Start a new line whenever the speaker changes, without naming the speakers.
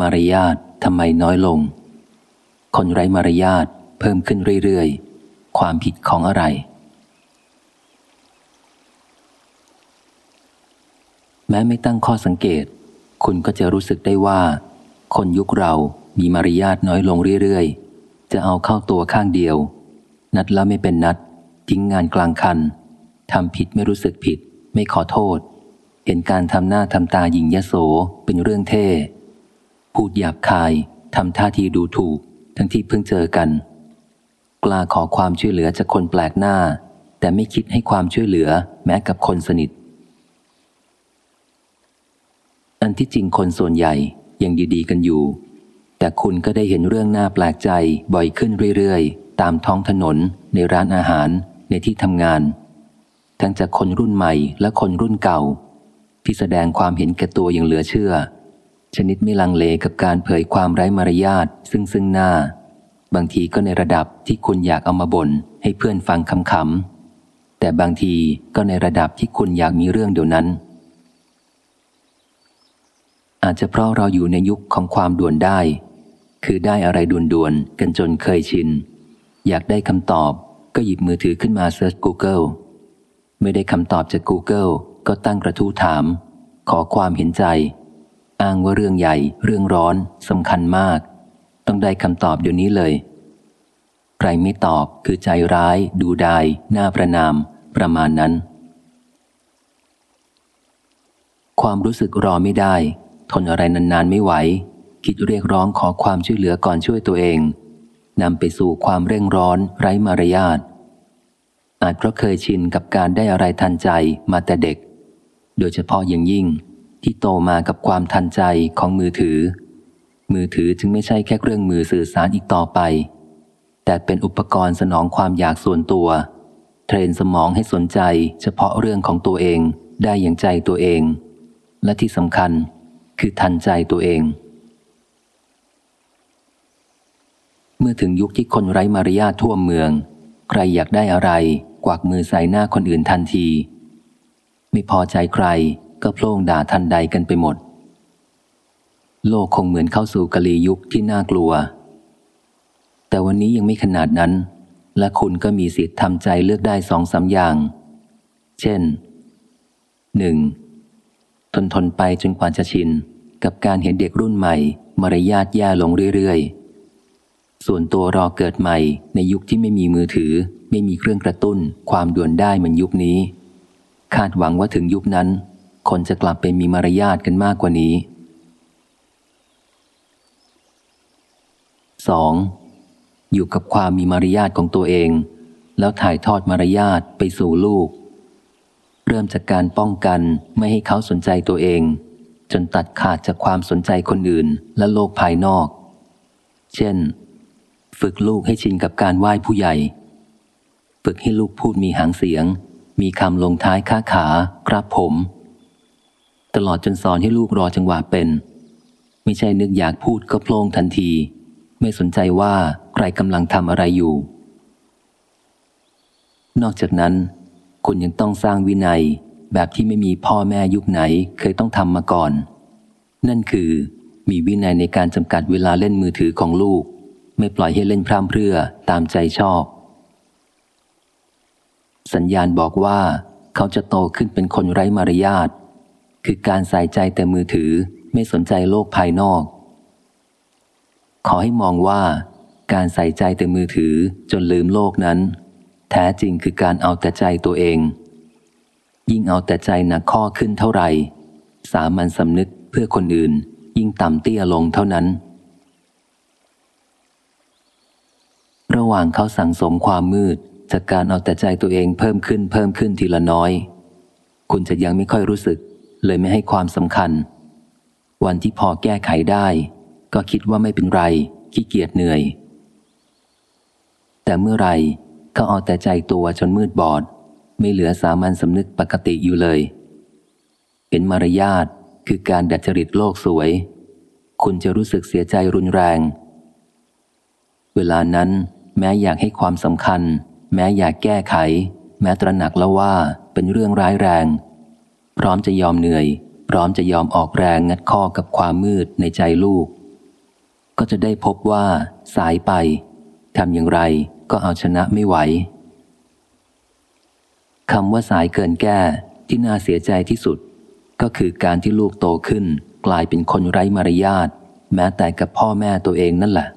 มารยาททำไมน้อยลง คนไร้มารยาทเพิ่มขึ้นเรื่อยๆ ความผิดของอะไร แม้ไม่ตั้งข้อสังเกต คุณก็จะรู้สึกได้ว่า คนยุคเรามีมารยาทน้อยลงเรื่อยๆ จะเอาเข้าตัวข้างเดียว นัดแล้วไม่เป็นนัดทิ้งงานกลางคันทำผิดไม่รู้สึกผิด ไม่ขอโทษ เห็นการทำหน้าทำตาหญิงยโสเป็นเรื่องเท่ พูดหยาบคายทำท่าทีดูถูก ทั้งที่เพิ่งเจอกัน กล้าขอความช่วยเหลือจากคนแปลกหน้า แต่ไม่คิดให้ความช่วยเหลือแม้กับคนสนิท อันที่จริงคนส่วนใหญ่ยังดีๆกันอยู่ แต่คุณก็ได้เห็นเรื่องน่าแปลกใจบ่อยขึ้นเรื่อยๆ ตามท้องถนน ในร้านอาหาร ในที่ทำงาน ทั้งจากคนรุ่นใหม่และคนรุ่นเก่า ที่แสดงความเห็นแก่ตัวอย่างเหลือเชื่อ ชนิดไม่ลังเลกับการเผยความไร้มารยาทซึ่งซึ่งหน้า บางทีก็ในระดับที่คุณอยากเอามาบ่นให้เพื่อนฟังคำๆแต่บางทีก็ในระดับที่คุณอยากมีเรื่องเดี๋ยวนั้น อาจจะเพราะเราอยู่ในยุคของความด่วนได้ คือได้อะไรด่วนๆกันจนเคยชิน อยากได้คำตอบก็หยิบมือถือขึ้นมาเซิร์ช Google ไม่ได้คำตอบจาก Google ก็ตั้งกระทู้ถาม ขอความเห็นใจ อ้างว่าเรื่องใหญ่ เรื่องร้อนสำคัญมาก ต้องได้คำตอบเดี๋ยวนี้เลย ใครไม่ตอบคือใจร้าย ดูดายหน้าประนาม ประมาณนั้น ความรู้สึกรอไม่ได้ ทนอะไรนานๆไม่ไหว คิดเรียกร้องขอความช่วยเหลือก่อนช่วยตัวเองนำไปสู่ความเร่งร้อนไร้มารยาทอาจเพราะเคยชินกับการได้อะไรทันใจมาแต่เด็ก โดยเฉพาะอย่างยิ่ง ที่โตมากับความทันใจของมือถือ มือถือจึงไม่ใช่แค่เครื่องมือสื่อสารอีกต่อไป แต่เป็นอุปกรณ์สนองความอยากส่วนตัว เทรนสมองให้สนใจเฉพาะเรื่องของตัวเองได้อย่างใจตัวเอง และที่สำคัญคือทันใจตัวเอง เมื่อถึงยุคที่คนไร้มารยาททั่วเมือง ใครอยากได้อะไร กวักมือใส่หน้าคนอื่นทันที ไม่พอใจใคร ก็โพล่งด่าทันใดกันไปหมด โลกคงเหมือนเข้าสู่กะลียุคที่น่ากลัว แต่วันนี้ยังไม่ขนาดนั้น และคุณก็มีสิทธิ์ทำใจเลือกได้สองสาอย่าง เช่นหนึ่งทนทนไปจนกว่าจะชิน กับการเห็นเด็กรุ่นใหม่ มารยาทแย่ลงเรื่อยๆ ส่วนตัวรอเกิดใหม่ในยุคที่ไม่มีมือถือ ไม่มีเครื่องกระตุ้น ความด่วนได้เหมือนยุคนี้ คาดหวังว่าถึงยุคนั้น คนจะกลับไปมีมารยาทกันมากกว่านี้ 2. อยู่กับความมีมารยาทของตัวเอง แล้วถ่ายทอดมารยาทไปสู่ลูก เริ่มจากการป้องกันไม่ให้เขาสนใจตัวเอง จนตัดขาดจากความสนใจคนอื่นและโลกภายนอก เช่น ฝึกลูกให้ชินกับการไหว้ผู้ใหญ่ ฝึกให้ลูกพูดมีหางเสียงมีคำลงท้ายค้าขา ครับผม ตลอดจนสอนให้ลูกรอจังหวะเป็น ไม่ใช่นึกอยากพูดก็โพลงทันที ไม่สนใจว่าใครกำลังทำอะไรอยู่ นอกจากนั้น คุณยังต้องสร้างวินัยแบบที่ไม่มีพ่อแม่ยุคไหนเคยต้องทำมาก่อน นั่นคือมีวินัยในการจำกัดเวลาเล่นมือถือของลูก ไม่ปล่อยให้เล่นพร่ำเพรื่อตามใจชอบ สัญญาณบอกว่า เขาจะโตขึ้นเป็นคนไร้มารยาท คือการใส่ใจแต่มือถือไม่สนใจโลกภายนอก ขอให้มองว่า การใส่ใจแต่มือถือจนลืมโลกนั้น แท้จริงคือการเอาแต่ใจตัวเอง ยิ่งเอาแต่ใจหนักข้อขึ้นเท่าไหร่ สามัญสำนึกเพื่อคนอื่น ยิ่งต่ำเตี้ยลงเท่านั้น ระหว่างเขาสั่งสมความมืดจากการเอาแต่ใจตัวเองเพิ่มขึ้นเพิ่มขึ้นทีละน้อย คุณจะยังไม่ค่อยรู้สึก เลยไม่ให้ความสำคัญ วันที่พอแก้ไขได้ ก็คิดว่าไม่เป็นไร ขี้เกียจเหนื่อย แต่เมื่อไรเขาเอาแต่ใจตัวจนมืดบอด ไม่เหลือสามัญสำนึกปกติอยู่เลยเห็นมารยาทคือการดัดจริตโลกสวย คุณจะรู้สึกเสียใจรุนแรง เวลานั้นแม้อยากให้ความสำคัญ แม้อยากแก้ไข แม้ตระหนักแล้วว่าเป็นเรื่องร้ายแรง ร้อมจะยอมเหนื่อย พร้อมจะยอมออกแรงงัดข้อกับความมืดในใจลูก ก็จะได้พบว่า สายไปทำอย่างไรก็เอาชนะไม่ไหวคำว่าสายเกินแก้ที่น่าเสียใจที่สุด ก็คือการที่ลูกโตขึ้น กลายเป็นคนไร้มารยาทแม้แต่กับพ่อแม่ตัวเองนั่นแหละ